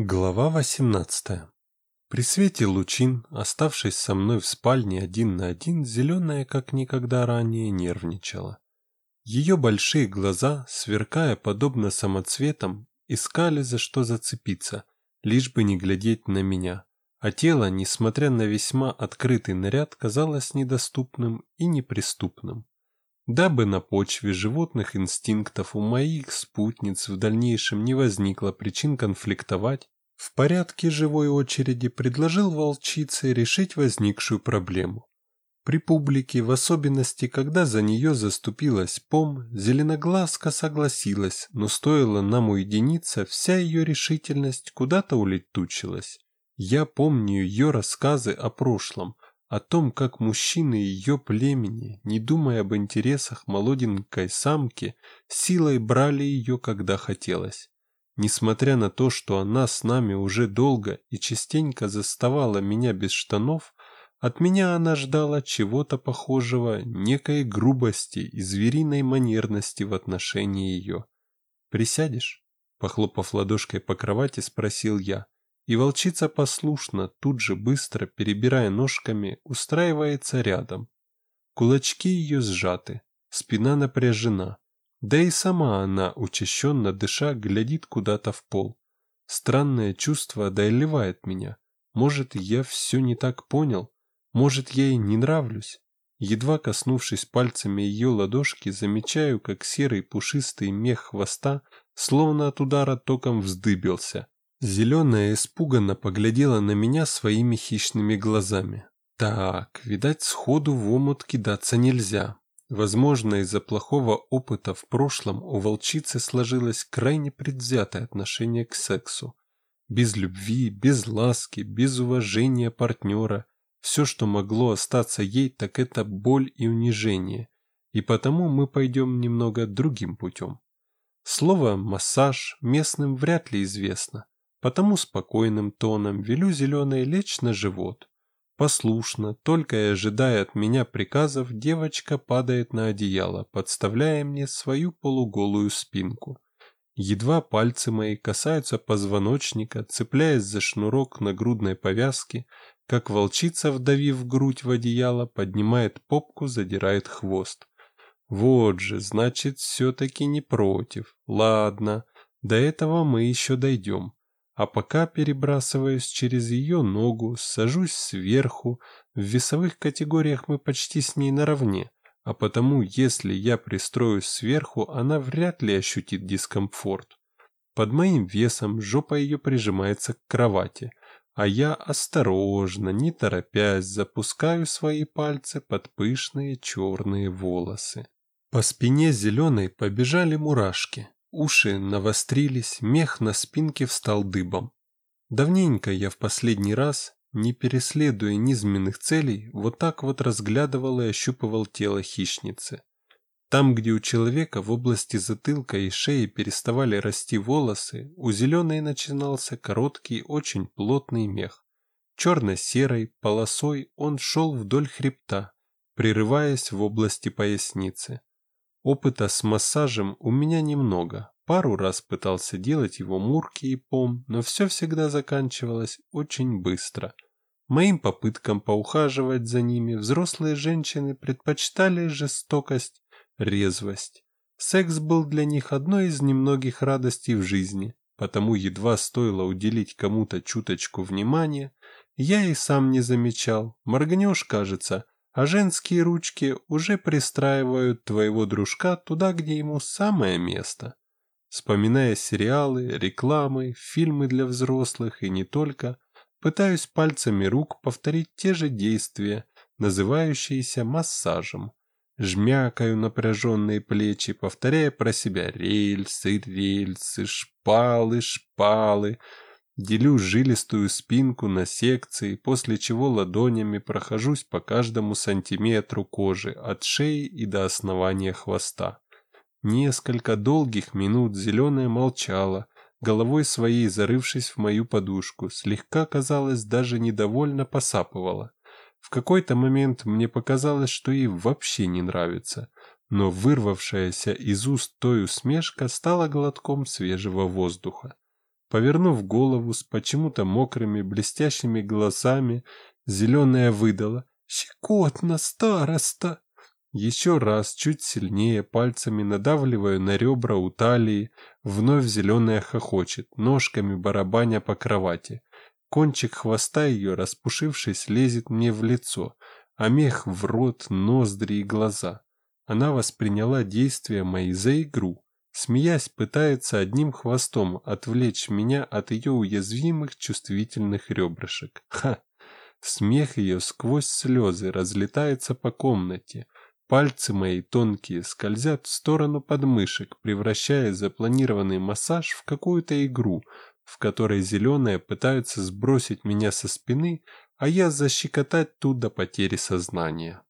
Глава 18. При свете лучин, оставшись со мной в спальне один на один, зеленая, как никогда ранее, нервничала. Ее большие глаза, сверкая подобно самоцветам, искали за что зацепиться, лишь бы не глядеть на меня, а тело, несмотря на весьма открытый наряд, казалось недоступным и неприступным. Дабы на почве животных инстинктов у моих спутниц в дальнейшем не возникло причин конфликтовать, в порядке живой очереди предложил волчице решить возникшую проблему. При публике, в особенности, когда за нее заступилась пом, зеленоглазка согласилась, но стоило нам уединиться, вся ее решительность куда-то улетучилась. Я помню ее рассказы о прошлом – о том, как мужчины ее племени, не думая об интересах молоденькой самки, силой брали ее, когда хотелось. Несмотря на то, что она с нами уже долго и частенько заставала меня без штанов, от меня она ждала чего-то похожего, некой грубости и звериной манерности в отношении ее. «Присядешь?» Похлопав ладошкой по кровати, спросил я. И волчица послушно, тут же быстро, перебирая ножками, устраивается рядом. Кулачки ее сжаты, спина напряжена. Да и сама она, учащенно дыша, глядит куда-то в пол. Странное чувство одолевает меня. Может, я все не так понял? Может, я ей не нравлюсь? Едва коснувшись пальцами ее ладошки, замечаю, как серый пушистый мех хвоста, словно от удара током вздыбился, Зеленая испуганно поглядела на меня своими хищными глазами. Так, видать, сходу в омут кидаться нельзя. Возможно, из-за плохого опыта в прошлом у волчицы сложилось крайне предвзятое отношение к сексу. Без любви, без ласки, без уважения партнера. Все, что могло остаться ей, так это боль и унижение. И потому мы пойдем немного другим путем. Слово «массаж» местным вряд ли известно. Потому спокойным тоном велю зеленой лечь на живот. Послушно, только и ожидая от меня приказов, девочка падает на одеяло, подставляя мне свою полуголую спинку. Едва пальцы мои касаются позвоночника, цепляясь за шнурок на грудной повязке, как волчица, вдавив грудь в одеяло, поднимает попку, задирает хвост. Вот же, значит, все-таки не против. Ладно, до этого мы еще дойдем. А пока перебрасываюсь через ее ногу, сажусь сверху, в весовых категориях мы почти с ней наравне, а потому если я пристроюсь сверху, она вряд ли ощутит дискомфорт. Под моим весом жопа ее прижимается к кровати, а я осторожно, не торопясь, запускаю свои пальцы под пышные черные волосы. По спине зеленой побежали мурашки. Уши навострились, мех на спинке встал дыбом. Давненько я в последний раз, не переследуя низменных целей, вот так вот разглядывал и ощупывал тело хищницы. Там, где у человека в области затылка и шеи переставали расти волосы, у зеленой начинался короткий, очень плотный мех. Черно-серой полосой он шел вдоль хребта, прерываясь в области поясницы. Опыта с массажем у меня немного. Пару раз пытался делать его Мурки и Пом, но все всегда заканчивалось очень быстро. Моим попыткам поухаживать за ними взрослые женщины предпочитали жестокость, резвость. Секс был для них одной из немногих радостей в жизни, потому едва стоило уделить кому-то чуточку внимания, я и сам не замечал. Моргнешь, кажется, а женские ручки уже пристраивают твоего дружка туда, где ему самое место. Вспоминая сериалы, рекламы, фильмы для взрослых и не только, пытаюсь пальцами рук повторить те же действия, называющиеся массажем. Жмякаю напряженные плечи, повторяя про себя рельсы, рельсы, шпалы, шпалы, Делю жилистую спинку на секции, после чего ладонями прохожусь по каждому сантиметру кожи от шеи и до основания хвоста. Несколько долгих минут зеленая молчала, головой своей зарывшись в мою подушку, слегка, казалось, даже недовольно посапывала. В какой-то момент мне показалось, что ей вообще не нравится, но вырвавшаяся из уст той усмешка стала глотком свежего воздуха. Повернув голову с почему-то мокрыми блестящими глазами, зеленая выдала «Щекотно, староста!» Еще раз, чуть сильнее, пальцами надавливаю на ребра у талии, вновь зеленая хохочет, ножками барабаня по кровати. Кончик хвоста ее, распушившись, лезет мне в лицо, а мех в рот, ноздри и глаза. Она восприняла действия мои за игру. Смеясь, пытается одним хвостом отвлечь меня от ее уязвимых чувствительных ребрышек. Ха! Смех ее сквозь слезы разлетается по комнате. Пальцы мои тонкие скользят в сторону подмышек, превращая запланированный массаж в какую-то игру, в которой зеленые пытаются сбросить меня со спины, а я защекотать тут до потери сознания.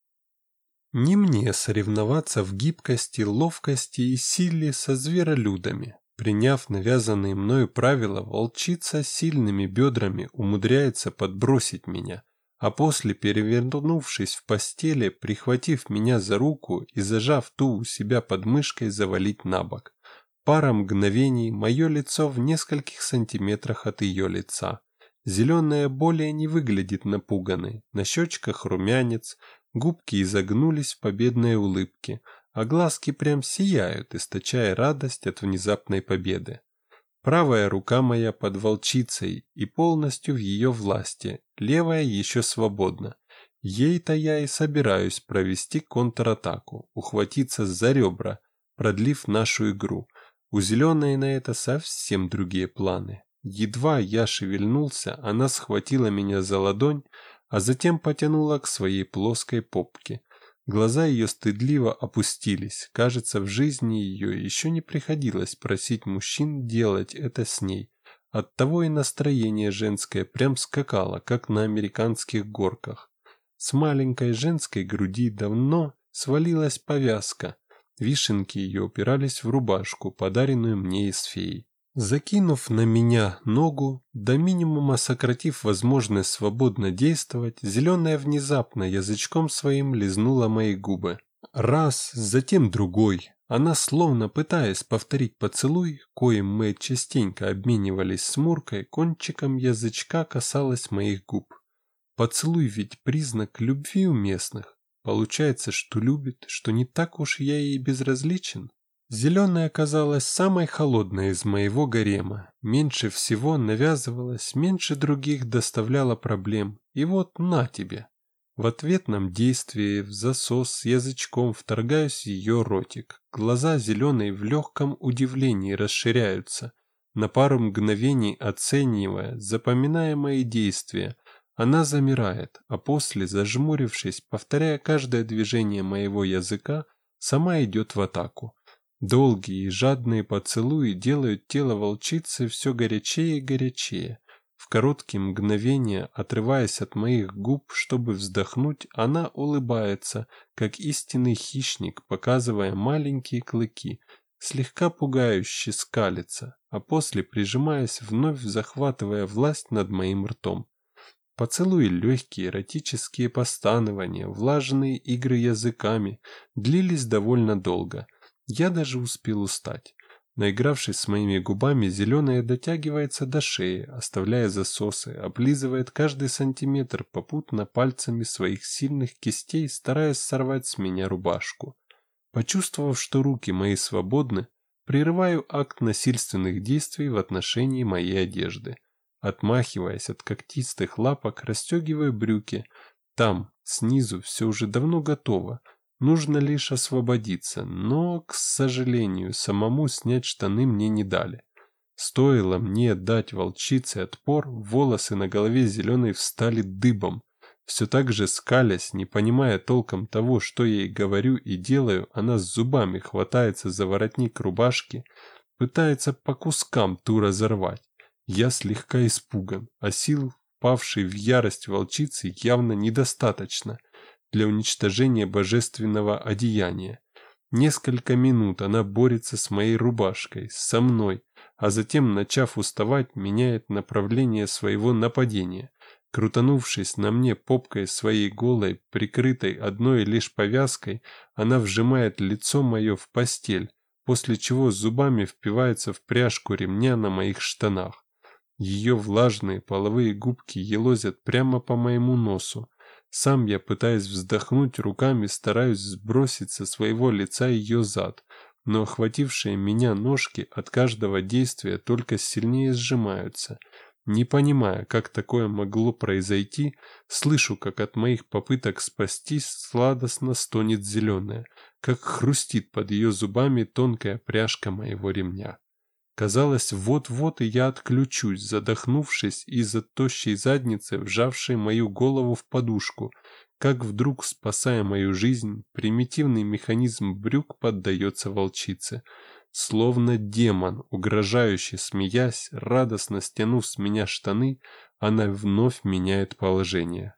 Не мне соревноваться в гибкости, ловкости и силе со зверолюдами. Приняв навязанные мною правила, волчица сильными бедрами умудряется подбросить меня, а после, перевернувшись в постели, прихватив меня за руку и зажав ту у себя под мышкой, завалить на бок. Пара мгновений, мое лицо в нескольких сантиметрах от ее лица. Зеленая более не выглядит напуганной, на щечках румянец, Губки изогнулись в победной улыбке, а глазки прям сияют, источая радость от внезапной победы. Правая рука моя под волчицей и полностью в ее власти, левая еще свободна. Ей-то я и собираюсь провести контратаку, ухватиться за ребра, продлив нашу игру. У зеленой на это совсем другие планы. Едва я шевельнулся, она схватила меня за ладонь, а затем потянула к своей плоской попке. Глаза ее стыдливо опустились. Кажется, в жизни ее еще не приходилось просить мужчин делать это с ней. Оттого и настроение женское прям скакало, как на американских горках. С маленькой женской груди давно свалилась повязка. Вишенки ее упирались в рубашку, подаренную мне из феи. Закинув на меня ногу, до минимума сократив возможность свободно действовать, зеленая внезапно язычком своим лизнула мои губы. Раз, затем другой. Она, словно пытаясь повторить поцелуй, коим мы частенько обменивались с Муркой, кончиком язычка касалась моих губ. Поцелуй ведь признак любви у местных. Получается, что любит, что не так уж я ей безразличен. Зеленая оказалась самой холодной из моего гарема, меньше всего навязывалась, меньше других доставляла проблем, и вот на тебе. В ответном действии в засос язычком вторгаюсь в ее ротик. Глаза зеленые в легком удивлении расширяются, на пару мгновений оценивая, запоминая мои действия. Она замирает, а после, зажмурившись, повторяя каждое движение моего языка, сама идет в атаку. Долгие и жадные поцелуи делают тело волчицы все горячее и горячее. В короткие мгновения, отрываясь от моих губ, чтобы вздохнуть, она улыбается, как истинный хищник, показывая маленькие клыки, слегка пугающе скалится, а после, прижимаясь, вновь захватывая власть над моим ртом. Поцелуи легкие, эротические постанования, влажные игры языками длились довольно долго – я даже успел устать. Наигравшись с моими губами, зеленая дотягивается до шеи, оставляя засосы, облизывает каждый сантиметр, попутно пальцами своих сильных кистей, стараясь сорвать с меня рубашку. Почувствовав, что руки мои свободны, прерываю акт насильственных действий в отношении моей одежды. Отмахиваясь от когтистых лапок, расстегиваю брюки. Там, снизу, все уже давно готово, Нужно лишь освободиться, но, к сожалению, самому снять штаны мне не дали. Стоило мне дать волчице отпор, волосы на голове зеленой встали дыбом. Все так же скалясь, не понимая толком того, что я ей говорю и делаю, она с зубами хватается за воротник рубашки, пытается по кускам ту разорвать. Я слегка испуган, а сил, павшей в ярость волчицы, явно недостаточно для уничтожения божественного одеяния. Несколько минут она борется с моей рубашкой, со мной, а затем, начав уставать, меняет направление своего нападения. Крутанувшись на мне попкой своей голой, прикрытой одной лишь повязкой, она вжимает лицо мое в постель, после чего зубами впивается в пряжку ремня на моих штанах. Ее влажные половые губки елозят прямо по моему носу. Сам я, пытаясь вздохнуть руками, стараюсь сбросить со своего лица ее зад, но охватившие меня ножки от каждого действия только сильнее сжимаются. Не понимая, как такое могло произойти, слышу, как от моих попыток спастись сладостно стонет зеленая, как хрустит под ее зубами тонкая пряжка моего ремня. Казалось, вот-вот и я отключусь, задохнувшись из-за тощей задницы, вжавшей мою голову в подушку, как вдруг, спасая мою жизнь, примитивный механизм брюк поддается волчице. Словно демон, угрожающий, смеясь, радостно стянув с меня штаны, она вновь меняет положение.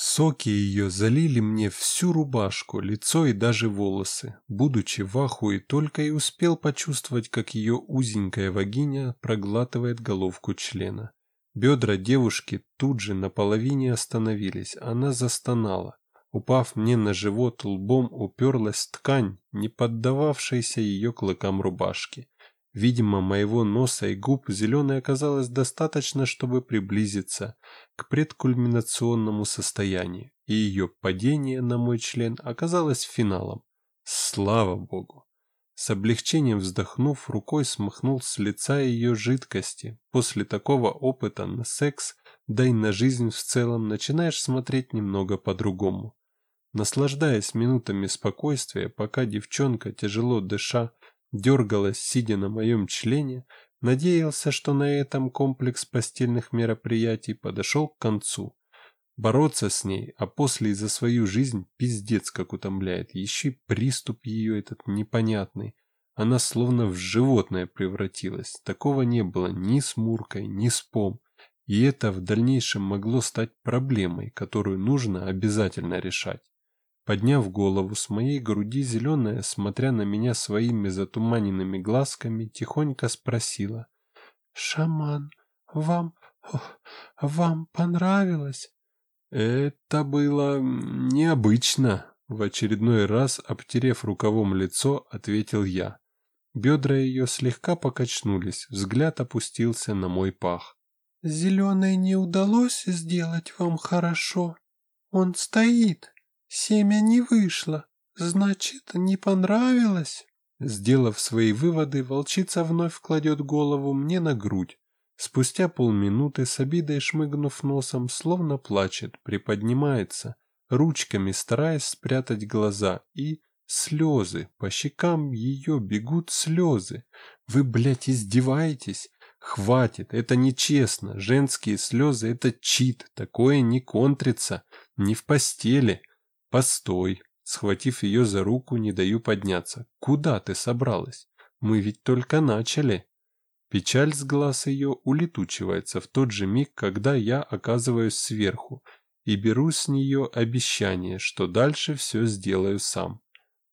Соки ее залили мне всю рубашку, лицо и даже волосы. Будучи в ахуе, только и успел почувствовать, как ее узенькая вагиня проглатывает головку члена. Бедра девушки тут же наполовине остановились, она застонала. Упав мне на живот, лбом уперлась ткань, не поддававшаяся ее клыкам рубашки. Видимо, моего носа и губ зеленой оказалось достаточно, чтобы приблизиться к предкульминационному состоянию, и ее падение на мой член оказалось финалом. Слава богу! С облегчением вздохнув, рукой смахнул с лица ее жидкости. После такого опыта на секс, да и на жизнь в целом, начинаешь смотреть немного по-другому. Наслаждаясь минутами спокойствия, пока девчонка, тяжело дыша, дергалась, сидя на моем члене, надеялся, что на этом комплекс постельных мероприятий подошел к концу. Бороться с ней, а после и за свою жизнь пиздец как утомляет. Еще приступ ее этот непонятный. Она словно в животное превратилась. Такого не было ни с Муркой, ни с Пом. И это в дальнейшем могло стать проблемой, которую нужно обязательно решать. Подняв голову с моей груди зеленая, смотря на меня своими затуманенными глазками, тихонько спросила. «Шаман, вам... вам понравилось?» Это было необычно, в очередной раз, обтерев рукавом лицо, ответил я. Бедра ее слегка покачнулись, взгляд опустился на мой пах. «Зеленой не удалось сделать вам хорошо. Он стоит, Семя не вышло, значит, не понравилось. Сделав свои выводы, волчица вновь кладет голову мне на грудь. Спустя полминуты с обидой шмыгнув носом, словно плачет, приподнимается, ручками стараясь спрятать глаза, и слезы, по щекам ее бегут слезы. Вы, блядь, издеваетесь? Хватит, это нечестно, женские слезы — это чит, такое не контрится, не в постели. «Постой!» Схватив ее за руку, не даю подняться. «Куда ты собралась? Мы ведь только начали!» Печаль с глаз ее улетучивается в тот же миг, когда я оказываюсь сверху и беру с нее обещание, что дальше все сделаю сам.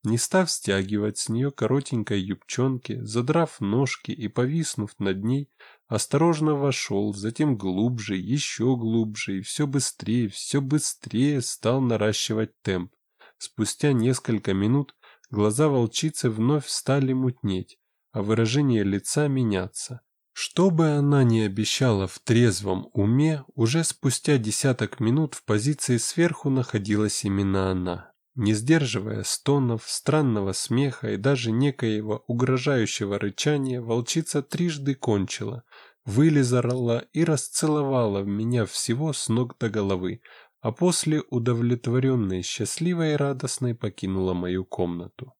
Не став стягивать с нее коротенькой юбчонки, задрав ножки и повиснув над ней, осторожно вошел, затем глубже, еще глубже и все быстрее, все быстрее стал наращивать темп. Спустя несколько минут глаза волчицы вновь стали мутнеть, а выражение лица меняться. Что бы она ни обещала в трезвом уме, уже спустя десяток минут в позиции сверху находилась именно она. Не сдерживая стонов, странного смеха и даже некоего угрожающего рычания, волчица трижды кончила, вылезала и расцеловала меня всего с ног до головы, а после удовлетворенной, счастливой и радостной покинула мою комнату.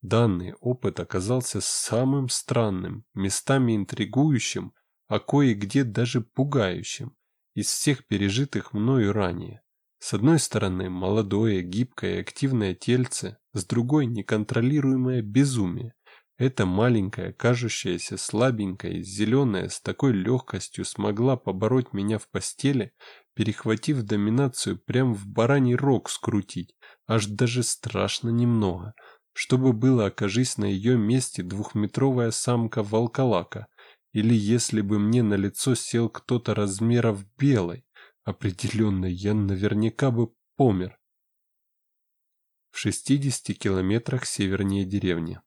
Данный опыт оказался самым странным, местами интригующим, а кое-где даже пугающим из всех пережитых мною ранее. С одной стороны молодое, гибкое активное тельце, с другой неконтролируемое безумие. Эта маленькая, кажущаяся слабенькая, зеленая с такой легкостью смогла побороть меня в постели, перехватив доминацию прямо в бараний рог скрутить, аж даже страшно немного. Чтобы было, окажись на ее месте двухметровая самка волколака, или если бы мне на лицо сел кто-то размеров белой, Определенно, я наверняка бы помер. В 60 километрах севернее деревни.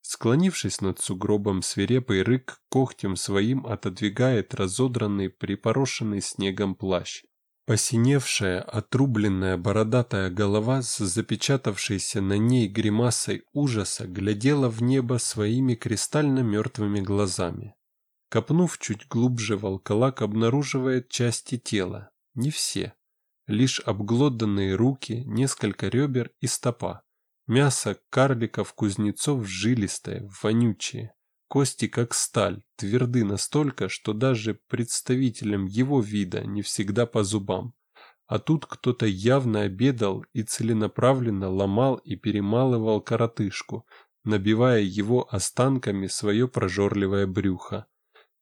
Склонившись над сугробом, свирепый рык когтем своим отодвигает разодранный, припорошенный снегом плащ. Посиневшая, отрубленная бородатая голова с запечатавшейся на ней гримасой ужаса глядела в небо своими кристально мертвыми глазами. Копнув чуть глубже, волколак обнаруживает части тела, не все, лишь обглоданные руки, несколько ребер и стопа. Мясо карликов-кузнецов жилистое, вонючее. Кости как сталь, тверды настолько, что даже представителям его вида не всегда по зубам. А тут кто-то явно обедал и целенаправленно ломал и перемалывал коротышку, набивая его останками свое прожорливое брюхо.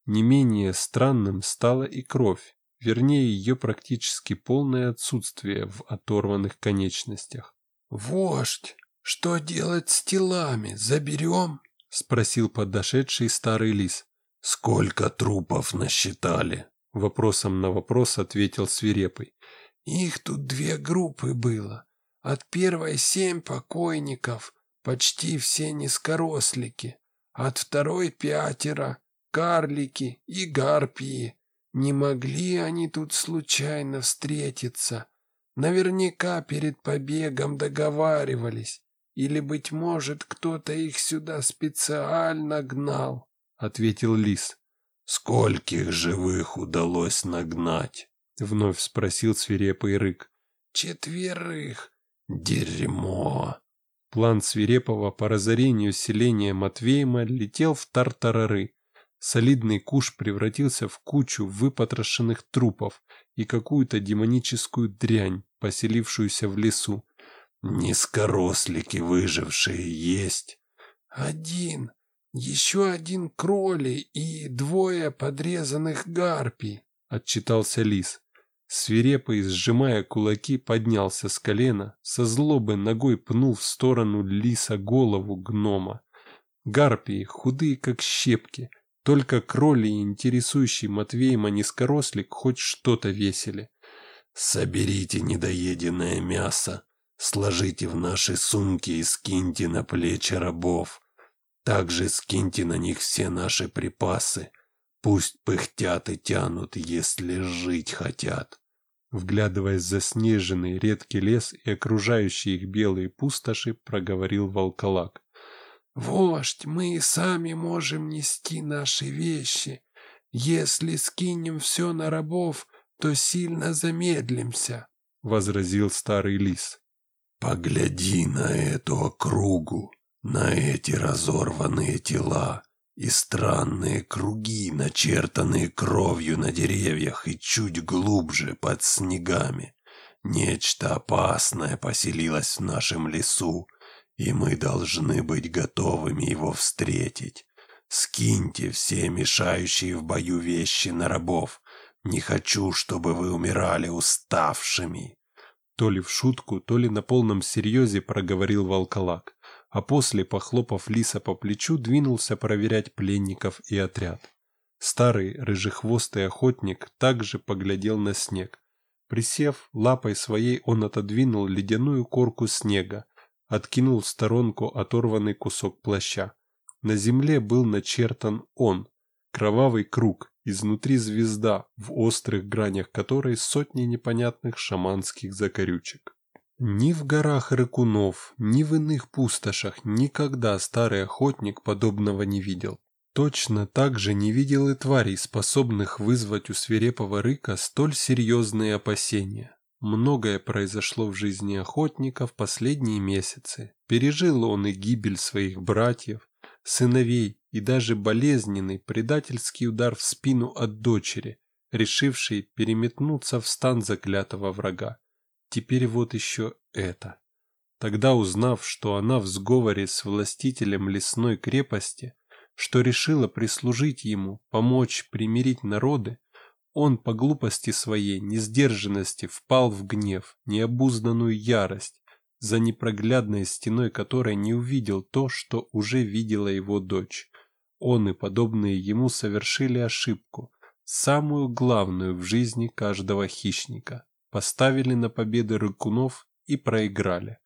Не менее странным стала и кровь, вернее ее практически полное отсутствие в оторванных конечностях. «Вождь!» «Что делать с телами? Заберем?» — спросил подошедший старый лис. «Сколько трупов насчитали?» — вопросом на вопрос ответил свирепый. «Их тут две группы было. От первой семь покойников, почти все низкорослики. От второй пятеро, карлики и гарпии. Не могли они тут случайно встретиться. Наверняка перед побегом договаривались. Или, быть может, кто-то их сюда специально гнал, — ответил лис. — Скольких живых удалось нагнать? — вновь спросил свирепый рык. — Четверых. Дерьмо. План свирепого по разорению селения Матвеема летел в тартарары. Солидный куш превратился в кучу выпотрошенных трупов и какую-то демоническую дрянь, поселившуюся в лесу. Низкорослики выжившие есть? Один. Еще один кроли и двое подрезанных гарпий, отчитался лис. Свирепый, сжимая кулаки, поднялся с колена, со злобы ногой пнул в сторону лиса голову гнома. Гарпии, худые как щепки, только кроли и интересующий Матвеема низкорослик хоть что-то весили. «Соберите недоеденное мясо», Сложите в наши сумки и скиньте на плечи рабов. Также скиньте на них все наши припасы. Пусть пыхтят и тянут, если жить хотят. Вглядываясь в заснеженный редкий лес и окружающие их белые пустоши, проговорил волколак. «Вождь, мы и сами можем нести наши вещи. Если скинем все на рабов, то сильно замедлимся», — возразил старый лис. Погляди на эту округу, на эти разорванные тела и странные круги, начертанные кровью на деревьях и чуть глубже под снегами. Нечто опасное поселилось в нашем лесу, и мы должны быть готовыми его встретить. Скиньте все мешающие в бою вещи на рабов. Не хочу, чтобы вы умирали уставшими. То ли в шутку, то ли на полном серьезе проговорил волколак, а после, похлопав лиса по плечу, двинулся проверять пленников и отряд. Старый рыжехвостый охотник также поглядел на снег. Присев, лапой своей он отодвинул ледяную корку снега, откинул в сторонку оторванный кусок плаща. На земле был начертан он, кровавый круг, Изнутри звезда, в острых гранях которой сотни непонятных шаманских закорючек. Ни в горах рыкунов, ни в иных пустошах никогда старый охотник подобного не видел. Точно так же не видел и тварей, способных вызвать у свирепого рыка столь серьезные опасения. Многое произошло в жизни охотника в последние месяцы. Пережил он и гибель своих братьев, сыновей и даже болезненный предательский удар в спину от дочери, решившей переметнуться в стан заклятого врага. Теперь вот еще это. Тогда узнав, что она в сговоре с властителем лесной крепости, что решила прислужить ему, помочь примирить народы, он по глупости своей, несдержанности впал в гнев, необузданную ярость, за непроглядной стеной которой не увидел то, что уже видела его дочь. Он и подобные ему совершили ошибку, самую главную в жизни каждого хищника. Поставили на победы рыкунов и проиграли.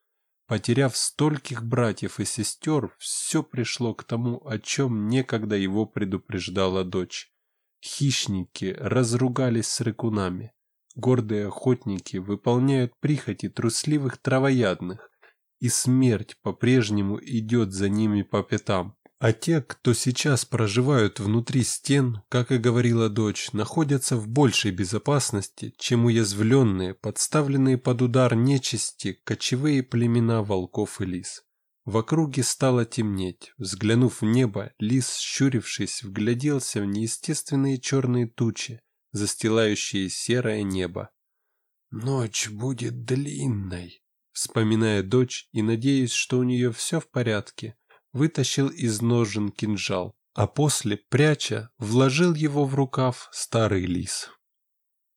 Потеряв стольких братьев и сестер, все пришло к тому, о чем некогда его предупреждала дочь. Хищники разругались с рыкунами. Гордые охотники выполняют прихоти трусливых травоядных, и смерть по-прежнему идет за ними по пятам. А те, кто сейчас проживают внутри стен, как и говорила дочь, находятся в большей безопасности, чем уязвленные, подставленные под удар нечисти, кочевые племена волков и лис. В округе стало темнеть. Взглянув в небо, лис, щурившись, вгляделся в неестественные черные тучи, застилающие серое небо. «Ночь будет длинной», вспоминая дочь и надеясь, что у нее все в порядке, вытащил из ножен кинжал, а после, пряча, вложил его в рукав старый лис.